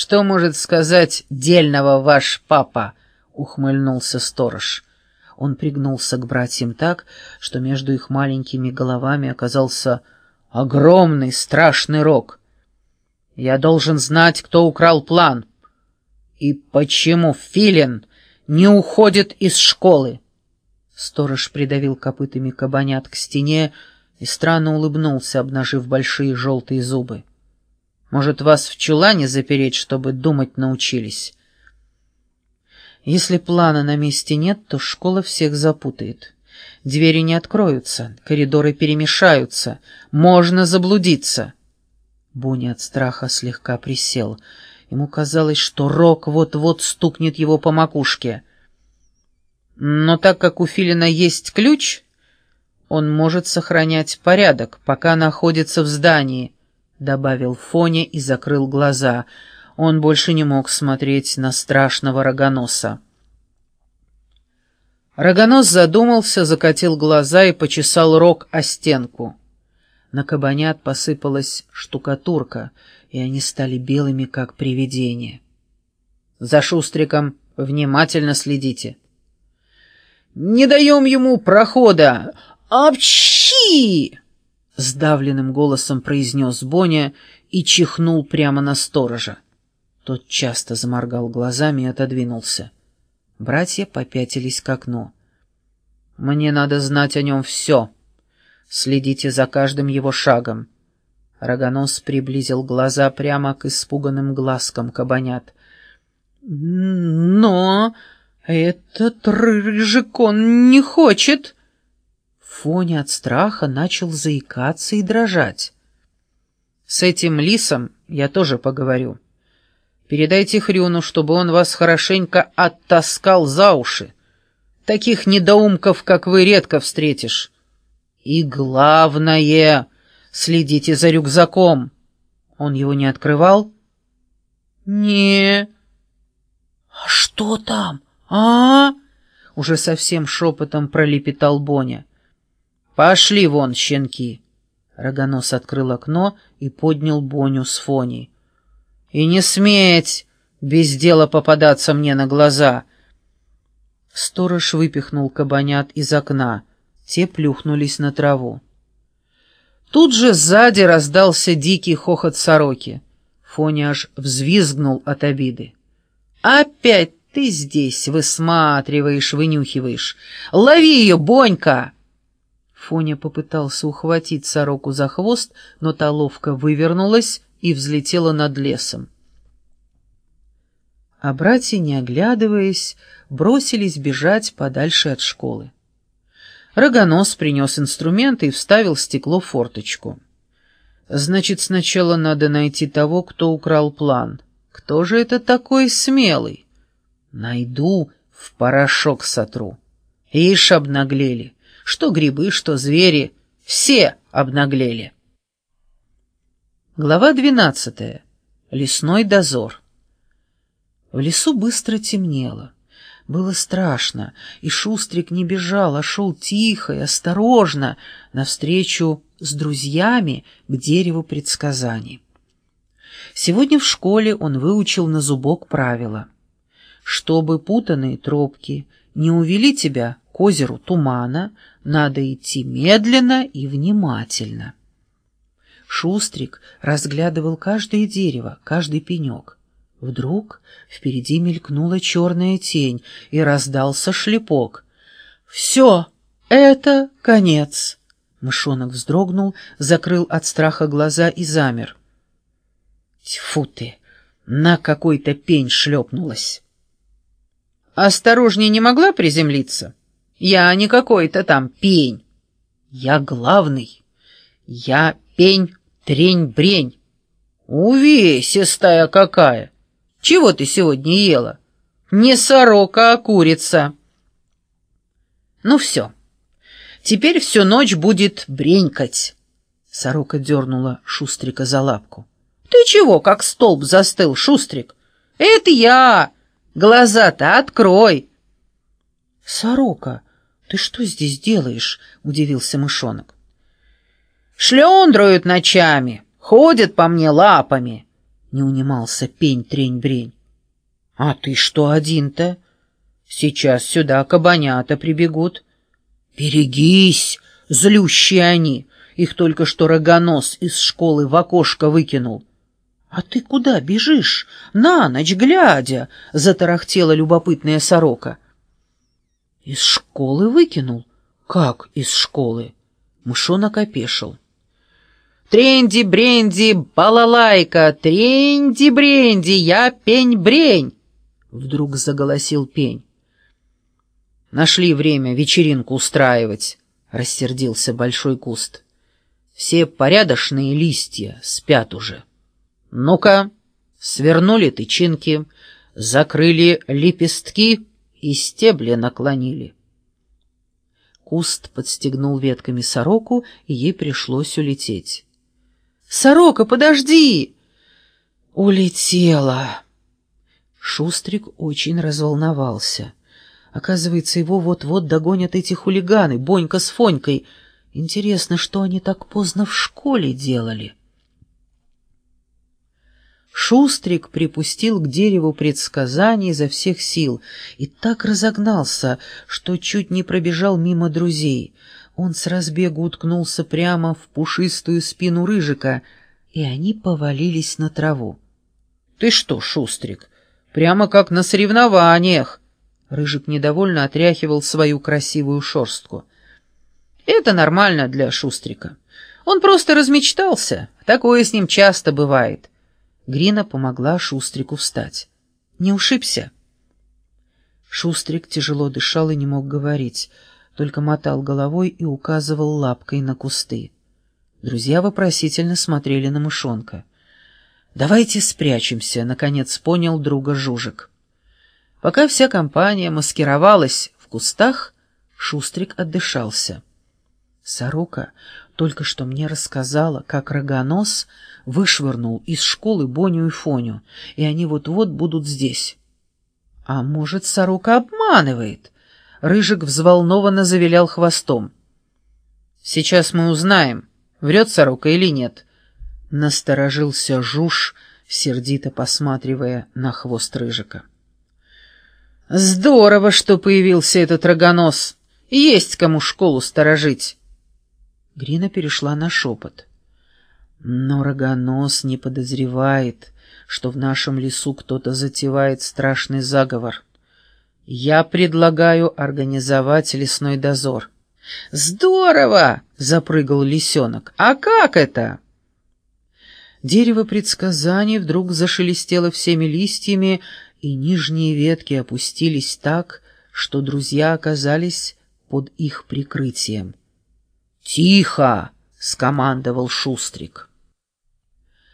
«Что может сказать дельного ваш папа?» — ухмыльнулся сторож. Он пригнулся к братьям так, что между их маленькими головами оказался огромный страшный рог. «Я должен знать, кто украл план. И почему Филин не уходит из школы?» Сторож придавил копытами кабанят к стене и странно улыбнулся, обнажив большие желтые зубы. «Может, вас в чулане запереть, чтобы думать научились?» Если плана на месте нет, то школа всех запутает. Двери не откроются, коридоры перемешаются, можно заблудиться. Буни от страха слегка присел. Ему казалось, что Рок вот-вот стукнет его по макушке. Но так как у Филина есть ключ, он может сохранять порядок, пока находится в здании, — добавил Фоня и закрыл глаза — он больше не мог смотреть на страшного рогоноса. Рогонос задумался, закатил глаза и почесал рог о стенку. На кабанят посыпалась штукатурка, и они стали белыми, как привидения. «За Шустриком внимательно следите». «Не даем ему прохода! Апчи!» Сдавленным голосом произнес Боня и чихнул прямо на сторожа. Тот часто заморгал глазами и отодвинулся. Братья попятились к окну. «Мне надо знать о нем все. Следите за каждым его шагом». Рогонос приблизил глаза прямо к испуганным глазкам кабанят. «Но этот рыжик он не хочет!» Фоня от страха начал заикаться и дрожать. «С этим лисом я тоже поговорю». Передайте Хрюну, чтобы он вас хорошенько оттаскал за уши. Таких недоумков, как вы, редко встретишь. И главное, следите за рюкзаком. Он его не открывал? Не. А что там? А? Уже совсем шепотом пролепетал Боня. Пошли вон, щенки. Рогонос открыл окно и поднял Боню с Фоней. И не сметь без дела попадаться мне на глаза. Сторож выпихнул кабанят из окна. Те плюхнулись на траву. Тут же сзади раздался дикий хохот сороки. Фоня аж взвизгнул от обиды. «Опять ты здесь высматриваешь, вынюхиваешь! Лови ее, Бонька!» Фоня попытался ухватить сороку за хвост, но та ловко вывернулась и взлетела над лесом. А братья, не оглядываясь, бросились бежать подальше от школы. Рогонос принес инструменты и вставил в форточку. «Значит, сначала надо найти того, кто украл план. Кто же это такой смелый?» «Найду, в порошок сотру». Ишь обнаглели. Что грибы, что звери, все обнаглели. Глава двенадцатая. Лесной дозор. В лесу быстро темнело. Было страшно, и Шустрик не бежал, а шел тихо и осторожно навстречу с друзьями к дереву предсказаний. Сегодня в школе он выучил на зубок правила. Чтобы путанные тропки не увели тебя к озеру тумана, надо идти медленно и внимательно. Шустрик разглядывал каждое дерево, каждый пенек. Вдруг впереди мелькнула черная тень, и раздался шлепок. «Все, это конец!» Мышонок вздрогнул, закрыл от страха глаза и замер. «Тьфу ты! На какой-то пень шлепнулась!» «Осторожнее не могла приземлиться? Я не какой-то там пень. Я главный. Я пень Трень-брень. Увесистая какая! Чего ты сегодня ела? Не сорока, а курица. Ну все. Теперь всю ночь будет бренькать. Сорока дернула Шустрика за лапку. Ты чего, как столб застыл, Шустрик? Это я! Глаза-то открой! Сорока, ты что здесь делаешь? Удивился мышонок. Шлендруют ночами, ходят по мне лапами. — не унимался пень-трень-брень. «А ты что один-то? Сейчас сюда кабанята прибегут». «Берегись, злющие они! Их только что рогонос из школы в окошко выкинул». «А ты куда бежишь? На ночь глядя!» — затарахтела любопытная сорока. «Из школы выкинул? Как из школы?» Мышонок опешил. «Тренди-бренди, балалайка, тренди-бренди, я пень-брень!» Вдруг заголосил пень. «Нашли время вечеринку устраивать», — рассердился большой куст. «Все порядочные листья спят уже. Ну-ка, свернули тычинки, закрыли лепестки и стебли наклонили». Куст подстегнул ветками сороку, и ей пришлось улететь. «Сорока, подожди!» «Улетела!» Шустрик очень разволновался. Оказывается, его вот-вот догонят эти хулиганы, Бонька с Фонькой. Интересно, что они так поздно в школе делали? Шустрик припустил к дереву предсказаний изо всех сил и так разогнался, что чуть не пробежал мимо друзей. Он с разбегу уткнулся прямо в пушистую спину Рыжика, и они повалились на траву. — Ты что, Шустрик, Прямо как на соревнованиях. Рыжик недовольно отряхивал свою красивую шерстку. Это нормально для Шустрика. Он просто размечтался. Такое с ним часто бывает. Грина помогла Шустрику встать. Не ушибся? Шустрик тяжело дышал и не мог говорить, только мотал головой и указывал лапкой на кусты. Друзья вопросительно смотрели на мышонка. «Давайте спрячемся», — наконец понял друга Жужик. Пока вся компания маскировалась в кустах, Шустрик отдышался. Сорока только что мне рассказала, как рогонос вышвырнул из школы Боню и Фоню, и они вот-вот будут здесь. А может, сорока обманывает? Рыжик взволнованно завилял хвостом. Сейчас мы узнаем, врет сорока или нет. Насторожился Жуж, сердито посматривая на хвост Рыжика. «Здорово, что появился этот рогонос! Есть кому школу сторожить!» Грина перешла на шепот. «Но рогонос не подозревает, что в нашем лесу кто-то затевает страшный заговор. Я предлагаю организовать лесной дозор». «Здорово!» — запрыгал лисенок. «А как это?» Дерево предсказаний вдруг зашелестело всеми листьями, и нижние ветки опустились так, что друзья оказались под их прикрытием. «Тихо!» — скомандовал Шустрик.